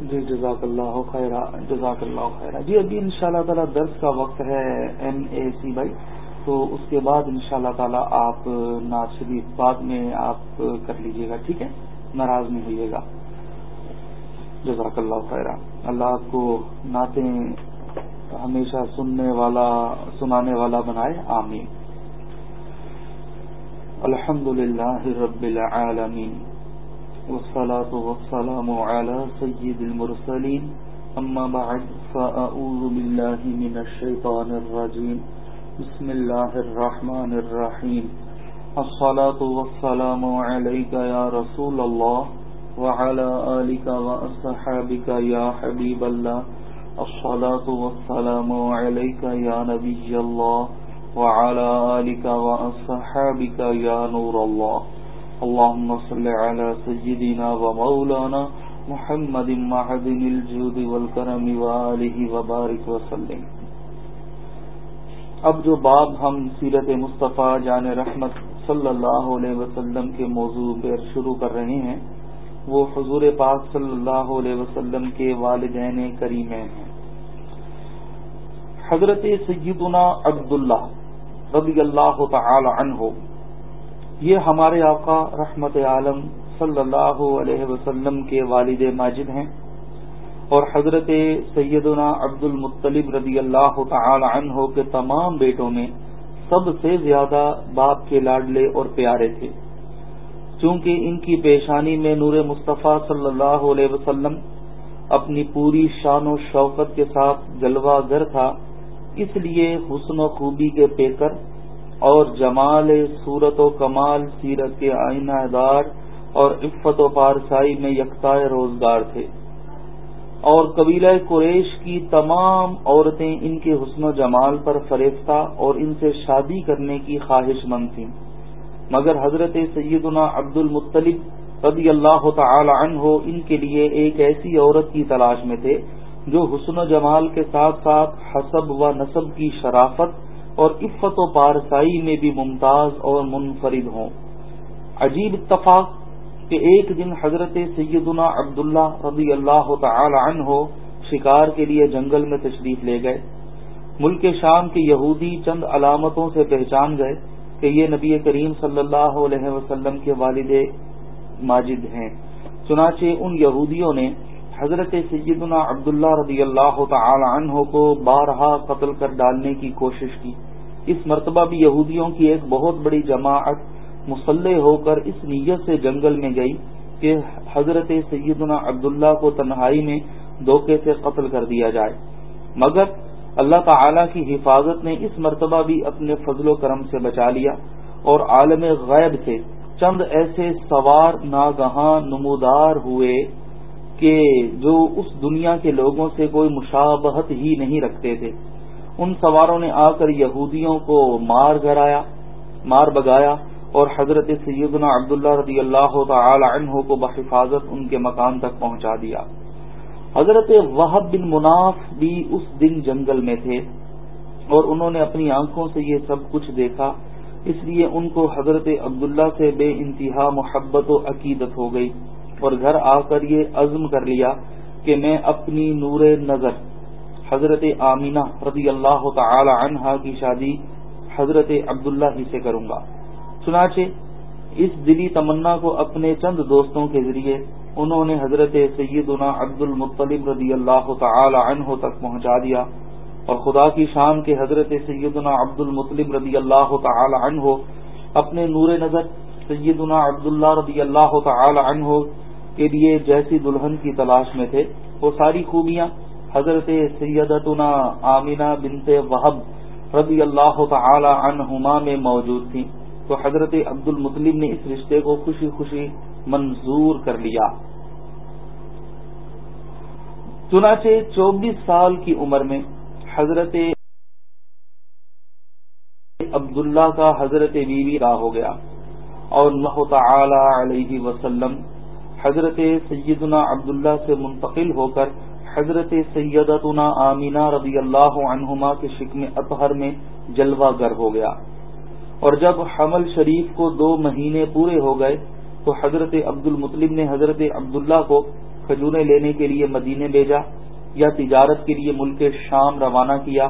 جی جزاک اللہ خیر جزاک اللہ خیر جی ابھی ان شاء اللہ تعالیٰ درس کا وقت ہے ایم اے سی بھائی۔ تو اس کے بعد ان شاء اللہ تعالیٰ آپ ناز شریف بعد میں آپ کر لیجیے گا، ٹھیک ہے؟ ناراض نہیں ہوئیے گا۔ جزاک اللہ خیر اللہ آپ کو نعتیں ہمیشہ سننے والا، سنانے والا بنائے۔ آمین۔ الحمد للہ رب العالمین۔ والصلاة والسلام على سيد المرسلين. أما بعد، فأعوذ بالله من الشيطان الرجيم. بسم الله الرحمن الرحيم. الصلاة والسلام عليك يا رسول الله وعلى آلك وأصحابك يا حبيب الله. الصلاة والسلام عليك يا نبي الله وعلى آلك وأصحابك يا نور الله. اللهم صل على سيدنا ومولانا محمد معدن الجود والكرم وآله وبارك وسلم. اب جو باب ہم سیرت مصطفیٰ جان رحمت صلی اللہ علیہ وسلم کے موضوع پر شروع کر رہے ہیں، وہ حضور پاک صلی اللہ علیہ وسلم کے والدین کریمین ہیں۔ حضرت سیدنا عبداللہ رضی اللہ تعالی عنہ یہ ہمارے آقا رحمت عالم صلی اللہ علیہ وسلم کے والد ماجد ہیں اور حضرت سیدنا عبد المطلب رضی اللہ تعالی عنہ کے تمام بیٹوں میں سب سے زیادہ باپ کے لاڈلے اور پیارے تھے۔ چونکہ ان کی پیشانی میں نور مصطفیٰ صلی اللہ علیہ وسلم اپنی پوری شان و شوقت کے ساتھ جلوہ گر تھا، اس لیے حسن و خوبی کے پیکر اور جمال صورت و کمال سیرت کے آئینہ دار اور عفت و پارسائی میں یکتا روزگار تھے۔ اور قبیلہ قریش کی تمام عورتیں ان کے حسن و جمال پر فریفتہ اور ان سے شادی کرنے کی خواہش مند تھیں۔ مگر حضرت سیدنا عبد المطلب رضی اللہ تعالی عنہ ان کے لیے ایک ایسی عورت کی تلاش میں تھے جو حسن و جمال کے ساتھ ساتھ حسب و نصب کی شرافت اور عفت و پارسائی میں بھی ممتاز اور منفرد ہوں۔ عجیب اتفاق کہ ایک دن حضرت سیدنا عبداللہ رضی اللہ تعالی عنہ شکار کے لیے جنگل میں تشریف لے گئے۔ ملک شام کے یہودی چند علامتوں سے پہچان گئے کہ یہ نبی کریم صلی اللہ علیہ وسلم کے والد ماجد ہیں۔ چنانچہ ان یہودیوں نے حضرت سیدنا عبداللہ رضی اللہ تعالی عنہ کو بارہا قتل کر ڈالنے کی کوشش کی۔ اس مرتبہ بھی یہودیوں کی ایک بہت بڑی جماعت مسلح ہو کر اس نیت سے جنگل میں گئی کہ حضرت سیدنا عبداللہ کو تنہائی میں دھوکے سے قتل کر دیا جائے۔ مگر اللہ تعالی کی حفاظت نے اس مرتبہ بھی اپنے فضل و کرم سے بچا لیا اور عالم غیب سے چند ایسے سوار ناگہاں نمودار ہوئے کہ جو اس دنیا کے لوگوں سے کوئی مشابہت ہی نہیں رکھتے تھے۔ ان سواروں نے آ کر یہودیوں کو مار گرایا مار بگایا اور حضرت سیدنا عبداللہ رضی اللہ تعالی عنہ کو بحفاظت ان کے مکان تک پہنچا دیا۔ حضرت وحب بن مناف بھی اس دن جنگل میں تھے اور انہوں نے اپنی آنکھوں سے یہ سب کچھ دیکھا۔ اس لیے ان کو حضرت عبداللہ سے بے انتہا محبت و عقیدت ہو گئی اور گھر آ کر یہ عزم کر لیا کہ میں اپنی نور نظر حضرت آمینہ رضی اللہ تعالی عنہا کی شادی حضرت عبداللہ ہی سے کروں گا۔ چنانچہ اس دلی تمنا کو اپنے چند دوستوں کے ذریعے انہوں نے حضرت سیدنا عبد المطلب رضی اللہ تعالی عنہ تک پہنچا دیا اور خدا کی شان کے حضرت سیدنا عبد المطلب رضی اللہ تعالی عنہ اپنے نور نظر سیدنا عبداللہ رضی اللہ تعالی عنہ کے لیے جیسی دلہن کی تلاش میں تھے۔ وہ ساری خوبیاں حضرت سیدتنا آمینہ بنت وحب رضی اللہ تعالی عنہما میں موجود تھیں۔ تو حضرت عبد المطلب نے اس رشتے کو خوشی خوشی منظور کر لیا۔ چنانچہ چوبیس سال کی عمر میں حضرت عبداللہ کا حضرت بیوی کا ہو گیا۔ اور اللہ تعالی علیہ وسلم حضرت سیدنا عبداللہ سے منتقل ہو کر حضرت سیدتنا آمینہ رضی اللہ عنہما کے شکم اطہر میں جلوہ گر ہو گیا۔ اور جب حمل شریف کو دو مہینے پورے ہو گئے، تو حضرت عبد المطلب نے حضرت عبداللہ کو کھجوریں لینے کے لیے مدینے بھیجا یا تجارت کے لیے ملک شام روانہ کیا۔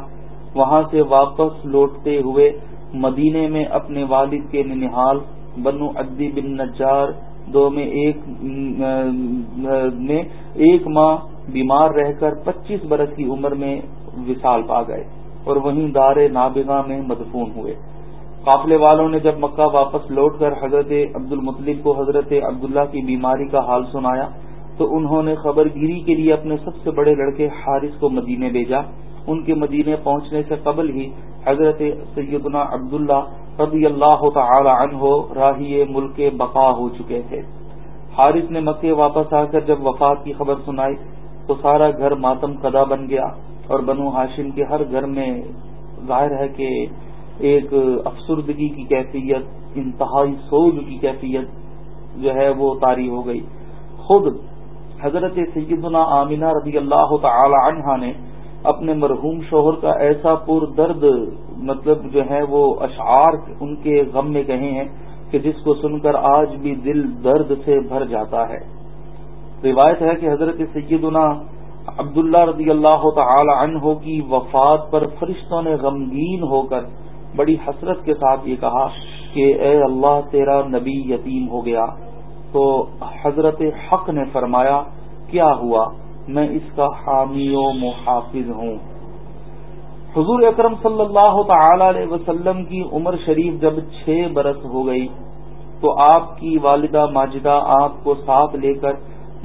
وہاں سے واپس لوٹتے ہوئے مدینے میں اپنے والد کے ننحال بنو ادی بن نجار دو میں ایک میں ایک ماہ بیمار رہ کر پچیس برس کی عمر میں وصال پا گئے اور وہیں دار نابغہ میں مدفون ہوئے۔ قافلے والوں نے جب مکہ واپس لوٹ کر حضرت عبد المطلب کو حضرت عبداللہ کی بیماری کا حال سنایا تو انہوں نے خبر گیری کے لیے اپنے سب سے بڑے لڑکے حارث کو مدینے بھیجا۔ ان کے مدینے پہنچنے سے قبل ہی حضرت سیدنا عبداللہ رضی اللہ تعالی عنہ راہی ملک بقا ہو چکے تھے۔ حارث نے مکے واپس آ کر جب وفات کی خبر سنائی تو سارا گھر ماتم قدا بن گیا اور بنو ہاشم کے ہر گھر میں ظاہر ہے کہ ایک افسردگی کی کیفیت، انتہائی سوگ کی کیفیت جو ہے وہ تاری ہو گئی۔ خود حضرت سیدنا آمینہ رضی اللہ تعالی عنہا نے اپنے مرحوم شوہر کا ایسا پر درد مطلب جو ہے وہ اشعار ان کے غم میں کہے ہیں کہ جس کو سن کر آج بھی دل درد سے بھر جاتا ہے۔ روایت ہے کہ حضرت سیدنا عبداللہ رضی اللہ تعالی عنہ کی وفات پر فرشتوں نے غمگین ہو کر بڑی حسرت کے ساتھ یہ کہا کہ اے اللہ تیرا نبی یتیم ہو گیا۔ تو حضرت حق نے فرمایا، کیا ہوا؟ میں اس کا حامی و محافظ ہوں۔ حضور اکرم صلی اللہ تعالی علیہ وسلم کی عمر شریف جب چھ برس ہو گئی، تو آپ کی والدہ ماجدہ آپ کو ساتھ لے کر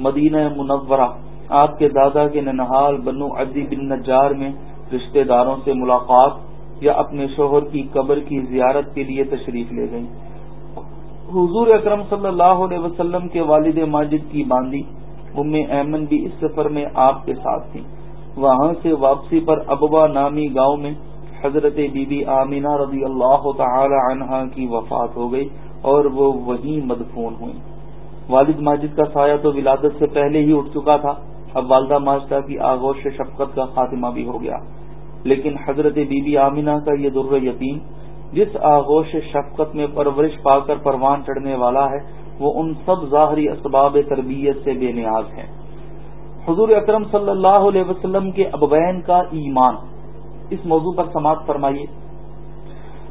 مدینہ منورہ، آپ کے دادا کے ننہال بنو عدی بن نجار میں رشتہ داروں سے ملاقات یا اپنے شوہر کی قبر کی زیارت کے لیے تشریف لے گئیں۔ حضور اکرم صلی اللہ علیہ وسلم کے والد ماجد کی باندی ام ایمن بھی اس سفر میں آپ کے ساتھ تھیں۔ وہاں سے واپسی پر ابوا نامی گاؤں میں حضرت بی بی آمینہ رضی اللہ تعالی عنہا کی وفات ہو گئی اور وہ وہیں مدفون ہوئی والد ماجد کا سایہ تو ولادت سے پہلے ہی اٹھ چکا تھا، اب والدہ ماجدہ کی آغوش شفقت کا خاتمہ بھی ہو گیا۔ لیکن حضرت بی بی آمینہ کا یہ در یتیم جس آغوش شفقت میں پرورش پا کر پروان چڑھنے والا ہے، وہ ان سب ظاہری اسباب تربیت سے بے نیاز ہے حضور اکرم صلی اللہ علیہ وسلم کے ابوین کا ایمان۔ اس موضوع پر سماعت فرمائیے۔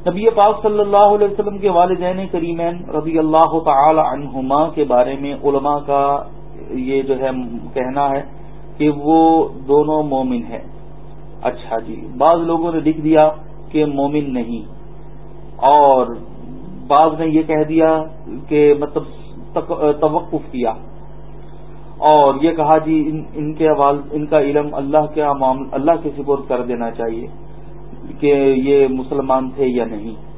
نبی پاک صلی اللہ علیہ وسلم کے والدین کریمین رضی اللہ تعالی عنہما کے بارے میں علماء کا یہ جو ہے کہنا ہے کہ وہ دونوں مومن ہیں۔ اچھا جی بعض لوگوں نے لکھ دیا کہ مومن نہیں۔ اور بعض نے یہ کہہ دیا کہ مطلب توقف کیا۔ اور یہ کہا جی ان کے ان کا علم اللہ کے اللہ کے سپورٹ کر دینا چاہیے۔ کہ یہ مسلمان تھے یا نہیں۔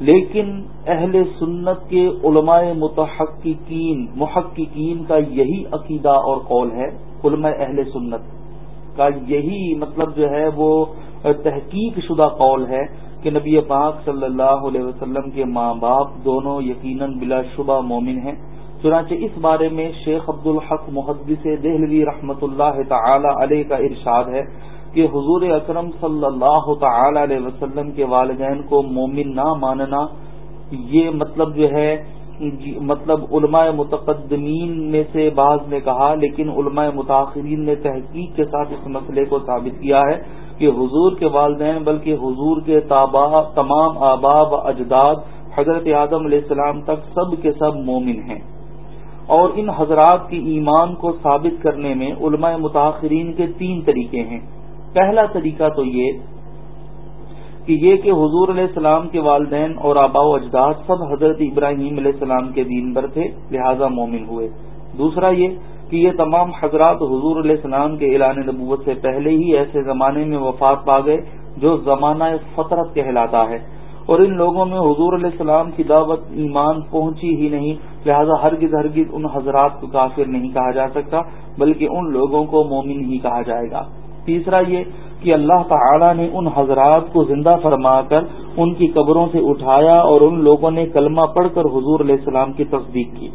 لیکن اہل سنت کے علماء متحققین، محققین کا یہی عقیدہ اور قول ہے، علماء اہل سنت کا یہی مطلب جو ہے وہ تحقیق شدہ قول ہے کہ نبی پاک صلی اللہ علیہ وسلم کے ماں باپ دونوں یقیناً بلا شبہ مومن ہیں۔ چنانچہ اس بارے میں شیخ عبد الحق محدث دہلوی رحمت اللہ تعالی علیہ کا ارشاد ہے۔ کہ حضور اکرم صلی اللہ تعالی علیہ وسلم کے والدین کو مومن نہ ماننا، یہ مطلب جو ہے جی، مطلب علماء متقدمین میں سے بعض نے کہا، لیکن علماء متاثرین نے تحقیق کے ساتھ اس مسئلے کو ثابت کیا ہے کہ حضور کے والدین، بلکہ حضور کے تمام آباب اجداد، حضرت آدم علیہ السلام تک سب کے سب مومن ہیں۔ اور ان حضرات کی ایمان کو ثابت کرنے میں علماء متاثرین کے تین طریقے ہیں۔ پہلا طریقہ تو یہ کہ یہ کہ حضور علیہ السلام کے والدین اور آبا و اجداد سب حضرت ابراہیم علیہ السلام کے دین پر تھے، لہذا مومن ہوئے۔ دوسرا یہ کہ یہ تمام حضرات حضور علیہ السلام کے اعلان نبوت سے پہلے ہی ایسے زمانے میں وفات پا گئے جو زمانہ فطرت کہلاتا ہے۔ اور ان لوگوں میں حضور علیہ السلام کی دعوت ایمان پہنچی ہی نہیں، لہذا ہرگز ہرگز ان حضرات کو کافر نہیں کہا جا سکتا، بلکہ ان لوگوں کو مومن ہی کہا جائے گا۔ تیسرا یہ کہ اللہ تعالی نے ان حضرات کو زندہ فرما کر ان کی قبروں سے اٹھایا اور ان لوگوں نے کلمہ پڑھ کر حضور علیہ السلام کی تصدیق کی۔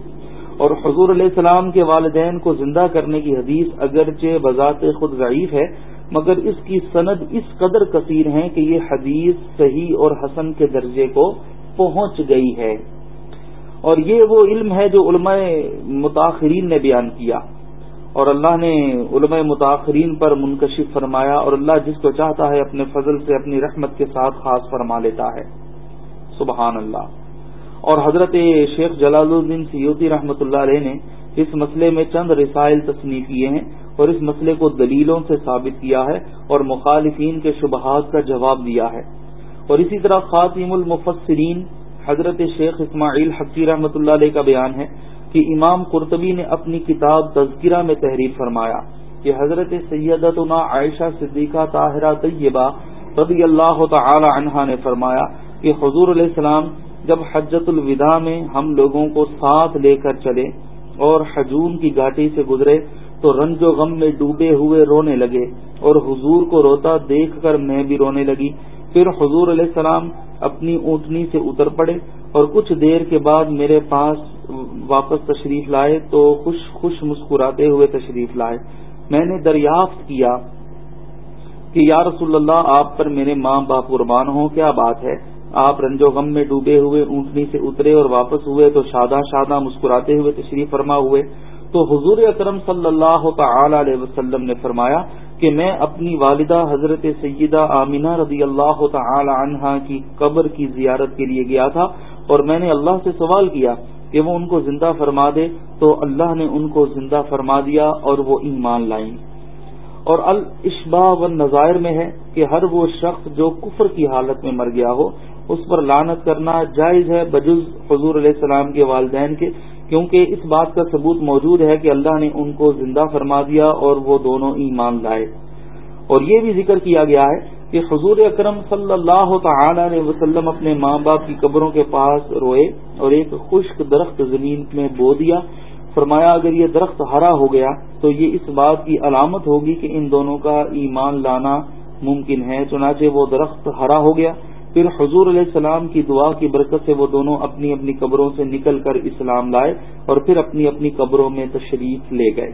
اور حضور علیہ السلام کے والدین کو زندہ کرنے کی حدیث اگرچہ بذات خود ضعیف ہے، مگر اس کی سند اس قدر کثیر ہے کہ یہ حدیث صحیح اور حسن کے درجے کو پہنچ گئی ہے۔ اور یہ وہ علم ہے جو علماء متاثرین نے بیان کیا۔ اور اللہ نے علماء متاثرین پر منکشف فرمایا اور اللہ جس کو چاہتا ہے اپنے فضل سے، اپنی رحمت کے ساتھ خاص فرما لیتا ہے۔ سبحان اللہ۔ اور حضرت شیخ جلال الدین سیوتی رحمۃ اللہ علیہ نے اس مسئلے میں چند رسائل تصنیف کیے ہیں اور اس مسئلے کو دلیلوں سے ثابت کیا ہے اور مخالفین کے شبہات کا جواب دیا ہے۔ اور اسی طرح خاتم المفسرین حضرت شیخ اسماعیل حقی رحمۃ اللہ علیہ کا بیان ہے۔ کہ امام قرطبی نے اپنی کتاب تذکرہ میں تحریر فرمایا کہ حضرت سیدتنا عائشہ صدیقہ طاہرہ طیبہ رضی اللہ تعالی عنہا نے فرمایا کہ حضور علیہ السلام جب حجت الوداع میں ہم لوگوں کو ساتھ لے کر چلے اور حجون کی گھاٹی سے گزرے تو رنج و غم میں ڈوبے ہوئے رونے لگے اور حضور کو روتا دیکھ کر میں بھی رونے لگی پھر حضور علیہ السلام اپنی اونٹنی سے اتر پڑے اور کچھ دیر کے بعد میرے پاس واپس تشریف لائے تو خوش خوش مسکراتے ہوئے تشریف لائے۔ میں نے دریافت کیا کہ یا رسول اللہ، آپ پر میرے ماں باپ قربان ہوں، کیا بات ہے؟ آپ رنج و غم میں ڈوبے ہوئے، اونٹنی سے اترے اور واپس ہوئے تو شادہ شادہ مسکراتے ہوئے تشریف فرما ہوئے۔ تو حضور اکرم صلی اللہ تعالی علیہ وسلم نے فرمایا کہ میں اپنی والدہ حضرت سیدہ آمینہ رضی اللہ تعالی عنہا کی قبر کی زیارت کے لیے گیا تھا اور میں نے اللہ سے سوال کیا کہ وہ ان کو زندہ فرما دے تو اللہ نے ان کو زندہ فرما دیا اور وہ ایمان لائیں۔ اور الشبا و نظائر میں ہے کہ ہر وہ شخص جو کفر کی حالت میں مر گیا ہو، اس پر لانت کرنا جائز ہے بجز حضور علیہ السلام کے والدین کے، کیونکہ اس بات کا ثبوت موجود ہے کہ اللہ نے ان کو زندہ فرما دیا اور وہ دونوں ایمان لائے۔ اور یہ بھی ذکر کیا گیا ہے کہ حضور اکرم صلی اللہ تعالی علیہ وسلم اپنے ماں باپ کی قبروں کے پاس روئے اور ایک خشک درخت زمین میں بو دیا۔ فرمایا، اگر یہ درخت ہرا ہو گیا تو یہ اس بات کی علامت ہوگی کہ ان دونوں کا ایمان لانا ممکن ہے، چنانچہ وہ درخت ہرا ہو گیا۔ پھر حضور علیہ السلام کی دعا کی برکت سے وہ دونوں اپنی اپنی قبروں سے نکل کر اسلام لائے اور پھر اپنی اپنی قبروں میں تشریف لے گئے۔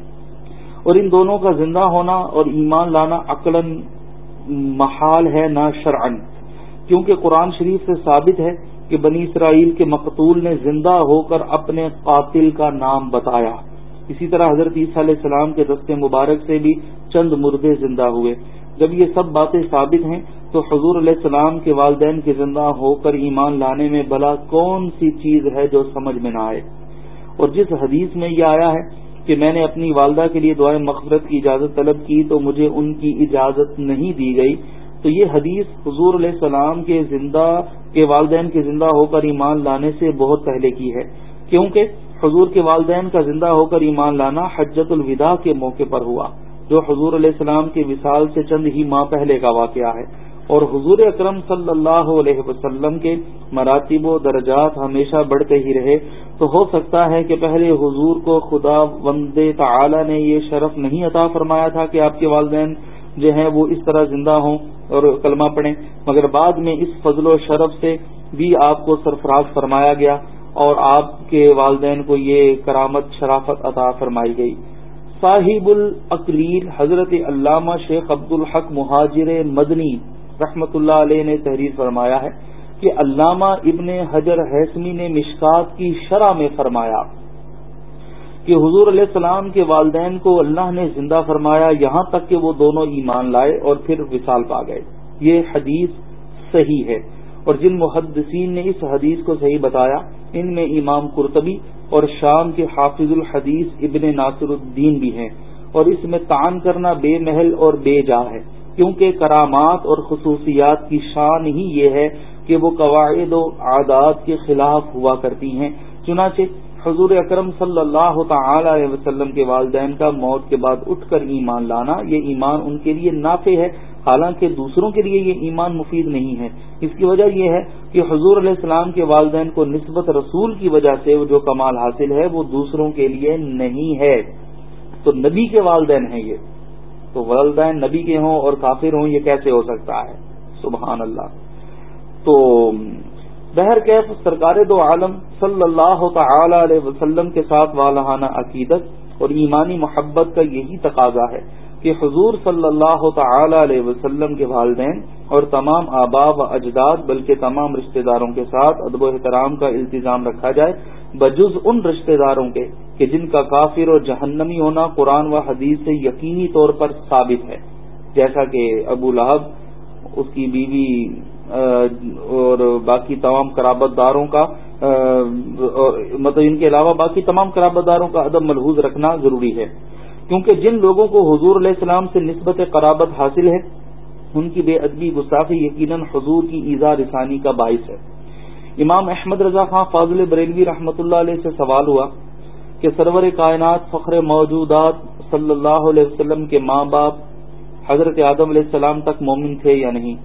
اور ان دونوں کا زندہ ہونا اور ایمان لانا عقل محال ہے نہ شرعن کیونکہ قرآن شریف سے ثابت ہے کہ بنی اسرائیل کے مقتول نے زندہ ہو کر اپنے قاتل کا نام بتایا۔ اسی طرح حضرت عیسیٰ علیہ السلام کے دستے مبارک سے بھی چند مردے زندہ ہوئے۔ جب یہ سب باتیں ثابت ہیں، تو حضور علیہ السلام کے والدین کے زندہ ہو کر ایمان لانے میں بلا کون سی چیز ہے جو سمجھ میں نہ آئے؟ اور جس حدیث میں یہ آیا ہے کہ میں نے اپنی والدہ کے لیے دعائیں مغفرت کی اجازت طلب کی تو مجھے ان کی اجازت نہیں دی گئی۔ تو یہ حدیث حضور علیہ السلام کے زندہ، کے والدین کے زندہ ہو کر ایمان لانے سے بہت پہلے کی ہے۔ کیونکہ حضور کے والدین کا زندہ ہو کر ایمان لانا حجت الوداع کے موقع پر ہوا، جو حضور علیہ السلام کے وصال سے چند ہی ماہ پہلے کا واقعہ ہے۔ اور حضور اکرم صلی اللہ علیہ وسلم کے مراتب و درجات ہمیشہ بڑھتے ہی رہے، تو ہو سکتا ہے کہ پہلے حضور کو خدا وند تعالی نے یہ شرف نہیں عطا فرمایا تھا کہ آپ کے والدین جو ہیں وہ اس طرح زندہ ہوں اور کلمہ پڑھیں، مگر بعد میں اس فضل و شرف سے بھی آپ کو سرفراز فرمایا گیا اور آپ کے والدین کو یہ کرامت، شرافت عطا فرمائی گئی۔ صاحب الاقلیل حضرت علامہ شیخ عبد الحق مہاجر مدنی رحمت اللہ علیہ نے تحریر فرمایا ہے کہ علامہ ابن حجر حیثمی نے مشکات کی شرح میں فرمایا کہ حضور علیہ السلام کے والدین کو اللہ نے زندہ فرمایا، یہاں تک کہ وہ دونوں ایمان لائے اور پھر وصال پا گئے۔ یہ حدیث صحیح ہے اور جن محدثین نے اس حدیث کو صحیح بتایا، ان میں امام قرطبی اور شام کے حافظ الحدیث ابن ناصر الدین بھی ہیں اور اس میں تعان کرنا بے محل اور بے جا ہے۔ کیونکہ کرامات اور خصوصیات کی شان ہی یہ ہے کہ وہ قواعد و عادات کے خلاف ہوا کرتی ہیں۔ چنانچہ حضور اکرم صلی اللہ تعالی علیہ وسلم کے والدین کا موت کے بعد اٹھ کر ایمان لانا، یہ ایمان ان کے لیے نافع ہے، حالانکہ دوسروں کے لیے یہ ایمان مفید نہیں ہے۔ اس کی وجہ یہ ہے کہ حضور علیہ السلام کے والدین کو نسبت رسول کی وجہ سے جو کمال حاصل ہے وہ دوسروں کے لیے نہیں ہے۔ تو نبی کے والدین ہیں یہ۔ تو والدین نبی کے ہوں اور کافر ہوں، یہ کیسے ہو سکتا ہے؟ سبحان اللہ۔ تو بہر کیف سرکار دو عالم صلی اللہ تعالی علیہ وسلم کے ساتھ والہانہ عقیدت اور ایمانی محبت کا یہی تقاضا ہے۔ کہ حضور صلی اللہ تعالی علیہ وسلم کے والدین اور تمام آبا و اجداد بلکہ تمام رشتہ داروں کے ساتھ ادب و احترام کا التظام رکھا جائے، بجز ان رشتہ داروں کے کہ جن کا کافر اور جہنمی ہونا قرآن و حدیث سے یقینی طور پر ثابت ہے۔ جیسا کہ ابو لہب، اس کی بیوی اور باقی تمام قرابت داروں کا مطلب ان کے علاوہ باقی تمام قرابت داروں کا ادب ملحوظ رکھنا ضروری ہے۔ کیونکہ جن لوگوں کو حضور علیہ السلام سے نسبت قرابت حاصل ہے، ان کی بے ادبی گستاخی یقیناً حضور کی ایزا رسانی کا باعث ہے۔ امام احمد رضا خان فاضل بریلوی رحمۃ اللہ علیہ سے سوال ہوا کہ سرور کائنات فخر موجودات صلی اللہ علیہ وسلم کے ماں باپ حضرت آدم علیہ السلام تک مومن تھے یا نہیں؟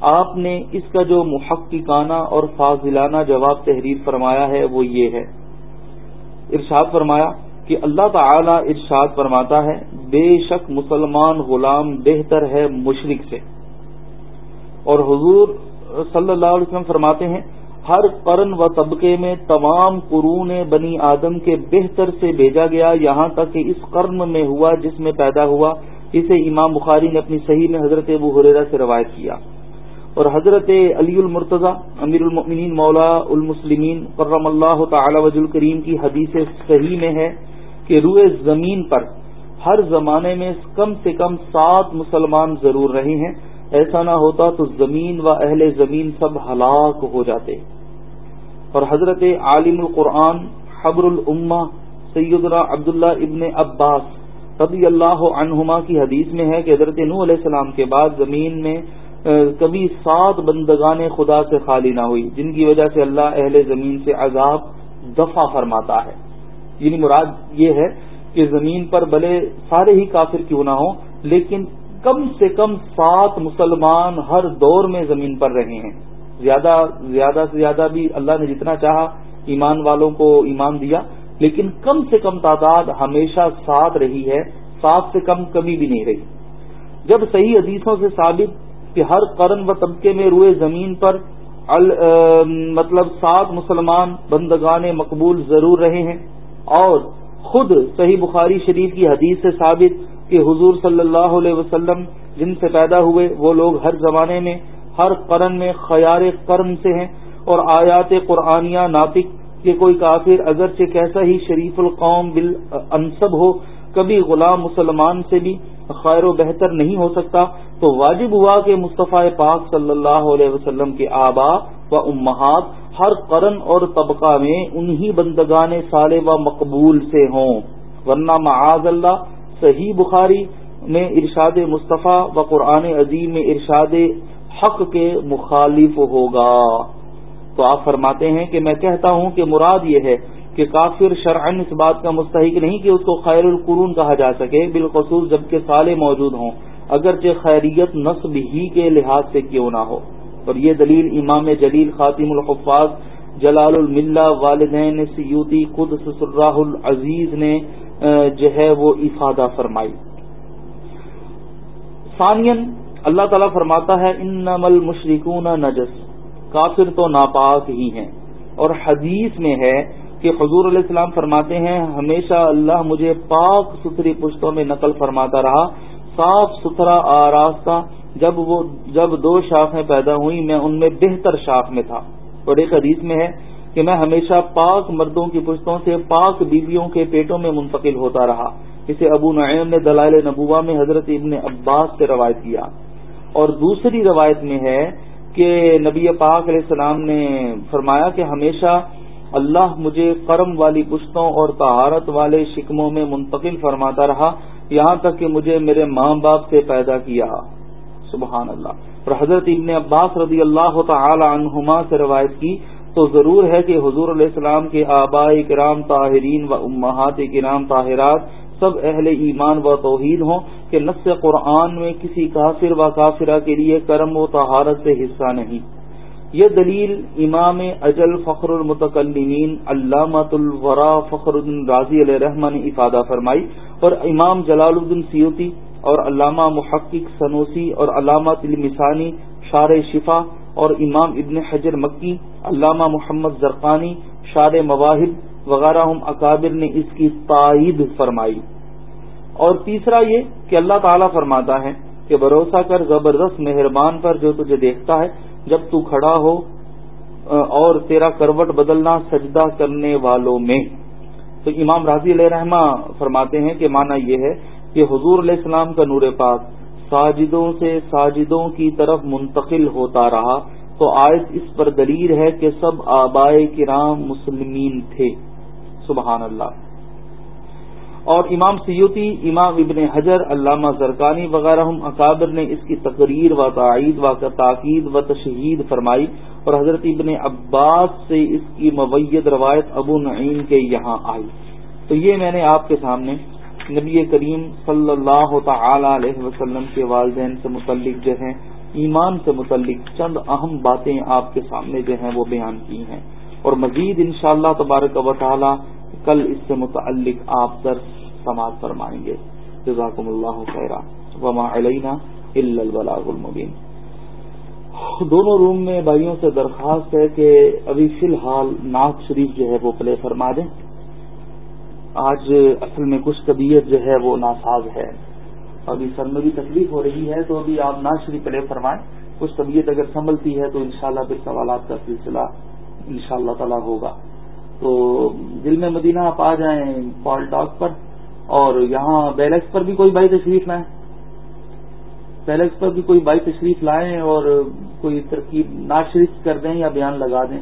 آپ نے اس کا جو محققانہ اور فاضلانہ جواب تحریر فرمایا ہے وہ یہ ہے۔ ارشاد فرمایا کہ اللہ تعالی ارشاد فرماتا ہے، بے شک مسلمان غلام بہتر ہے مشرق سے۔ اور حضور صلی اللہ علیہ وسلم فرماتے ہیں، ہر قرن و طبقے میں تمام قرون بنی آدم کے بہتر سے بھیجا گیا، یہاں تک کہ اس قرن میں ہوا، جس میں پیدا ہوا، اسے امام بخاری نے اپنی صحیح میں حضرت ابو حریرہ سے روایت کیا۔ اور حضرت علی المرتضی، امیر المؤمنین، مولا المسلمین، کرم اللہ تعالی وج الکریم کی حدیث صحیح میں ہے۔ کہ روئے زمین پر ہر زمانے میں کم سے کم سات مسلمان ضرور رہے ہیں۔ ایسا نہ ہوتا تو زمین و اہل زمین سب ہلاک ہو جاتے۔ اور حضرت عالم القرآن، حبر العما سیدنا عبداللہ ابن عباس رضی اللہ عنہما کی حدیث میں ہے کہ حضرت نو علیہ السلام کے بعد زمین میں کبھی سات بندگان خدا سے خالی نہ ہوئی، جن کی وجہ سے اللہ اہل زمین سے عذاب دفع فرماتا ہے۔ یعنی مراد یہ ہے کہ زمین پر بلے سارے ہی کافر کیوں نہ ہوں، لیکن کم سے کم سات مسلمان ہر دور میں زمین پر رہے ہیں۔ زیادہ زیادہ سے زیادہ بھی اللہ نے جتنا چاہا ایمان والوں کو ایمان دیا، لیکن کم سے کم تعداد ہمیشہ ساتھ رہی ہے سات سے کم کمی بھی نہیں رہی۔ جب صحیح حدیثوں سے ثابت کہ ہر قرن و طبقے میں روئے زمین پر مطلب سات مسلمان بندگان مقبول ضرور رہے ہیں اور خود صحیح بخاری شریف کی حدیث سے ثابت کہ حضور صلی اللہ علیہ وسلم جن سے پیدا ہوئے، وہ لوگ ہر زمانے میں، ہر قرن میں خیار قرن سے ہیں اور آیات قرآنیہ ناطق کہ کوئی کافر اگرچہ کیسا ہی شریف القوم بال انصب ہو، کبھی غلام مسلمان سے بھی خیر و بہتر نہیں ہو سکتا، تو واجب ہوا کہ مصطفیٰ پاک صلی اللہ علیہ وسلم کے آبا و امہات ہر قرن اور طبقہ میں انہی بندگان سال و مقبول سے ہوں۔ ورنہ معاذ اللہ، صحیح بخاری میں ارشاد مصطفیٰ و قرآن عظیم میں ارشاد حق کے مخالف ہوگا۔ تو آپ فرماتے ہیں کہ میں کہتا ہوں کہ مراد یہ ہے کہ کافر شرعن اس بات کا مستحق نہیں کہ اس کو خیر القرون کہا جا سکے، بالخصوص جبکہ سالے موجود ہوں۔ اگرچہ خیریت نصب ہی کے لحاظ سے کیوں نہ ہو۔ اور یہ دلیل امام جلیل خاتم الحفاظ جلال الملہ والدین سیوتی خود سسراہ العزیز نے جو ہے وہ افادہ فرمائی۔ ثانین اللہ تعالیٰ فرماتا ہے ان نمل مشرقون نجس، کافر تو ناپاک ہی ہیں۔ اور حدیث میں ہے کہ حضور علیہ السلام فرماتے ہیں، ہمیشہ اللہ مجھے پاک ستھری پشتوں میں نقل فرماتا رہا، صاف ستھرا آراستہ جب وہ جب دو شاخیں پیدا ہوئی میں ان میں بہتر شاخ میں تھا۔ اور ایک حدیث میں ہے کہ میں ہمیشہ پاک مردوں کی پشتوں سے پاک بیویوں کے پیٹوں میں منتقل ہوتا رہا۔ اسے ابو نعیم نے دلائل نبوہ میں حضرت ابن عباس سے روایت کیا۔ اور دوسری روایت میں ہے کہ نبی پاک علیہ السلام نے فرمایا کہ ہمیشہ اللہ مجھے کرم والی پشتوں اور طہارت والے شکموں میں منتقل فرماتا رہا۔ یہاں تک کہ مجھے میرے ماں باپ سے پیدا کیا۔ سبحان اللہ۔ اور حضرت ابن عباس رضی اللہ تعالی عنہما سے روایت کی تو ضرور ہے کہ حضور علیہ السلام کے آبائی کرام، طاہرین و امہات کرام، طاہرات، سب اہل ایمان و توحید ہوں کہ نس قرآن میں کسی کافر و کافرہ کے لیے کرم و طہارت سے حصہ نہیں۔ یہ دلیل امام اجل فخر المتکلمین علامت الورا فخر الدین راضی علیہ رحمٰ نے افادہ فرمائی اور امام جلال الدین سیوتی اور علامہ محقق سنوسی اور علامہ تلمسانی شار شفا اور امام ابن حجر مکی، علامہ محمد زرقانی شار مواہب وغیرہ ہم اکابر نے اس کی تائید فرمائی۔ اور تیسرا یہ کہ اللہ تعالیٰ فرماتا ہے کہ بھروسہ کر، زبردست مہربان پر جو تجھے دیکھتا ہے۔ جب تو کھڑا ہو، اور تیرا کروٹ بدلنا سجدہ کرنے والوں میں۔ تو امام راضی علیہ رحمہ فرماتے ہیں کہ مانا یہ ہے کہ حضور علیہ السلام کا نور پاک ساجدوں سے ساجدوں کی طرف منتقل ہوتا رہا تو آیت اس پر دلیل ہے کہ سب آبائے کرام مسلمین تھے۔ سبحان اللہ۔ اور امام سیوتی امام ابن حجر، علامہ زرکانی وغیرہ اکابر نے اس کی تقریر و تعید و تاکید و تشہید فرمائی اور حضرت ابن عباس سے اس کی موید روایت ابو نعیم کے یہاں آئی۔ تو یہ میں نے آپ کے سامنے نبی کریم صلی اللہ تعالی علیہ وسلم کے والدین سے متعلق جو ہیں، ایمان سے متعلق چند اہم باتیں آپ کے سامنے جو ہیں وہ بیان کی ہیں۔ اور مزید انشاءاللہ تبارک و تعالی کل اس سے متعلق آپ در سماعت فرمائیں گے۔ جزاکم اللہ خیرہ وما علینا الا البلاغ المبین۔ دونوں روم میں بھائیوں سے درخواست ہے کہ ابھی فی الحال نعت شریف جو ہے وہ پلے فرما دیں۔ آج اصل میں کچھ طبیعت جو ہے وہ ناساز ہے۔ ابھی سر میں بھی تکلیف ہو رہی ہے تو ابھی آپ نعت شریف پلے فرمائیں۔ کچھ طبیعت اگر سنبھلتی ہے تو انشاءاللہ پھر سوالات کا سلسلہ انشاءاللہ تعالی ہوگا۔ تو دل میں مدینہ آپ آ جائیں پال ٹاک پر اور یہاں بیلکس پر بھی کوئی بائی تشریف لائیں۔ بیلکس پر بھی کوئی بائی تشریف لائیں اور کوئی ترکیب ناشریف کر دیں یا بیان لگا دیں۔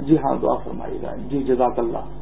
جی ہاں دعا فرمائیے گا۔ جی جزاک اللہ۔